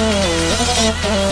Oh, oh, oh, oh.